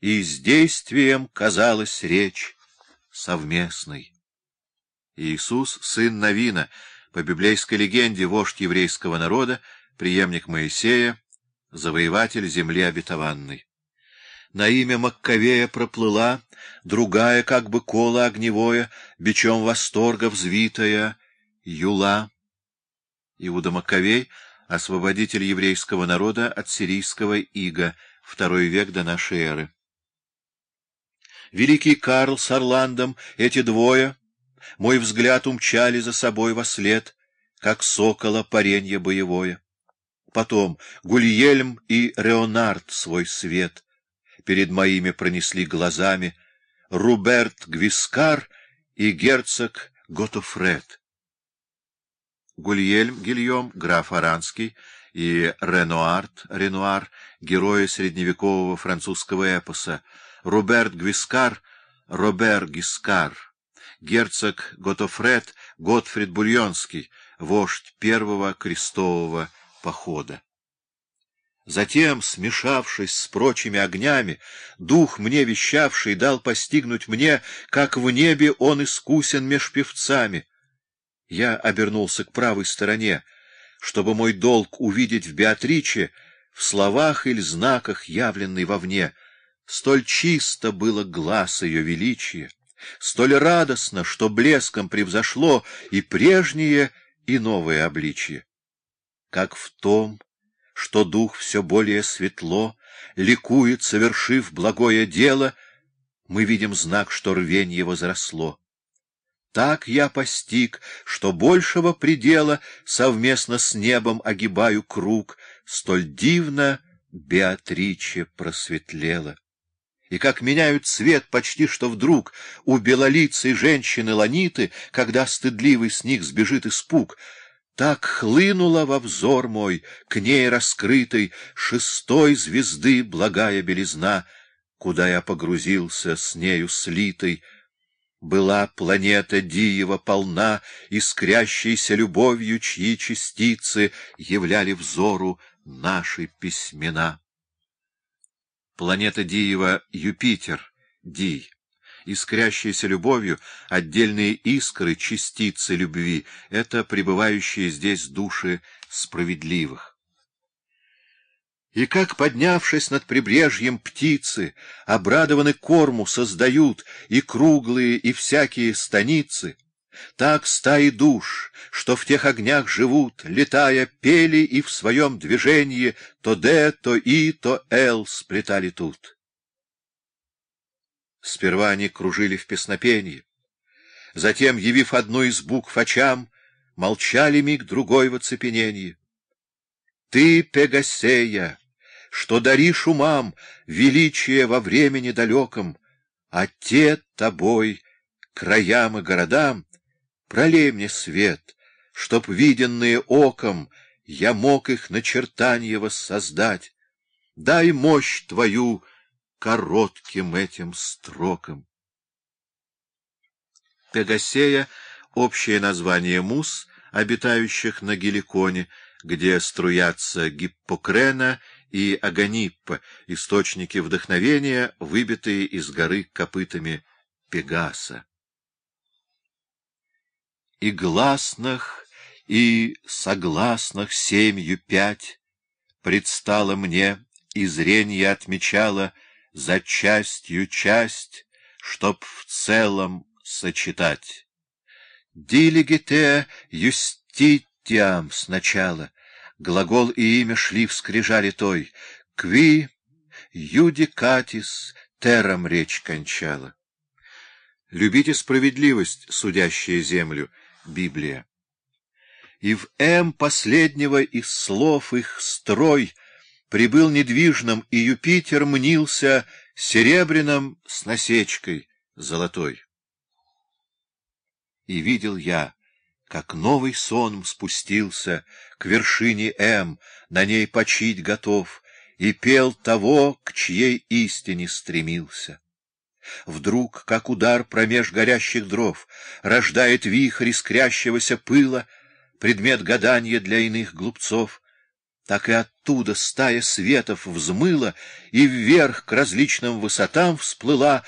и с действием казалась речь совместной. Иисус, сын Навина, по библейской легенде вождь еврейского народа, преемник Моисея, завоеватель земли обетованной. На имя Маккавея проплыла другая, как бы кола огневое, бичом восторга взвитая, Юла. Иуда Маккавей — освободитель еврейского народа от сирийского ига, второй век до нашей эры. Великий Карл с Орландом, эти двое, мой взгляд умчали за собой во след, как сокола паренье боевое. Потом Гульельм и Реонард свой свет перед моими пронесли глазами, Руберт Гвискар и герцог Готофред. Гульельм Гильем, граф Аранский, и Ренуард Ренуар, герои средневекового французского эпоса, Руберт Гвискар, Робер Гискар, герцог Готофред, Готфрид Бульонский, вождь первого крестового похода. Затем, смешавшись с прочими огнями, дух мне вещавший дал постигнуть мне, как в небе он искусен меж певцами. Я обернулся к правой стороне, чтобы мой долг увидеть в Беатриче, в словах или знаках, явленный вовне. Столь чисто было глаз ее величия, столь радостно, что блеском превзошло и прежнее, и новое обличие. Как в том, что дух все более светло, ликует, совершив благое дело, мы видим знак, что рвенье возросло. Так я постиг, что большего предела совместно с небом огибаю круг, столь дивно Беатриче просветлела. И как меняют цвет почти что вдруг у белолицей женщины Ланиты, когда стыдливый с них сбежит испуг — так хлынула во взор мой, к ней раскрытой, шестой звезды благая белизна, куда я погрузился с нею слитой. Была планета Диева полна искрящейся любовью, чьи частицы являли взору наши письмена. Планета Диева — Юпитер, Дий искрящиеся любовью, отдельные искры, частицы любви — это пребывающие здесь души справедливых. И как, поднявшись над прибрежьем, птицы, обрадованы корму создают и круглые, и всякие станицы, так стаи душ, что в тех огнях живут, летая, пели и в своем движении то «Д», то «И», то «Л» сплетали тут. Сперва они кружили в песнопении. Затем, явив одну из букв очам, молчали миг другой в оцепенении. Ты, Пегасея, что даришь умам величие во времени далеком, а те тобой, краям и городам, пролей мне свет, чтоб, виденные оком, я мог их начертанье воссоздать. Дай мощь твою, коротким этим строкам. Пегасея — общее название мус, обитающих на Геликоне, где струятся Гиппокрена и Аганиппа, источники вдохновения, выбитые из горы копытами Пегаса. И гласных, и согласных семью пять предстало мне, и зрение отмечало — за частью часть, чтоб в целом сочетать. Дилигите юститиам сначала, глагол и имя шли в скрижали той, кви юдикатис терам речь кончала. Любите справедливость, судящая землю, Библия. И в М последнего из слов их строй — прибыл недвижным, и Юпитер мнился серебряным с насечкой золотой. И видел я, как новый сон спустился к вершине М, на ней почить готов, и пел того, к чьей истине стремился. Вдруг, как удар промеж горящих дров, рождает вихрь искрящегося пыла, предмет гадания для иных глупцов — так и оттуда стая светов взмыла и вверх к различным высотам всплыла,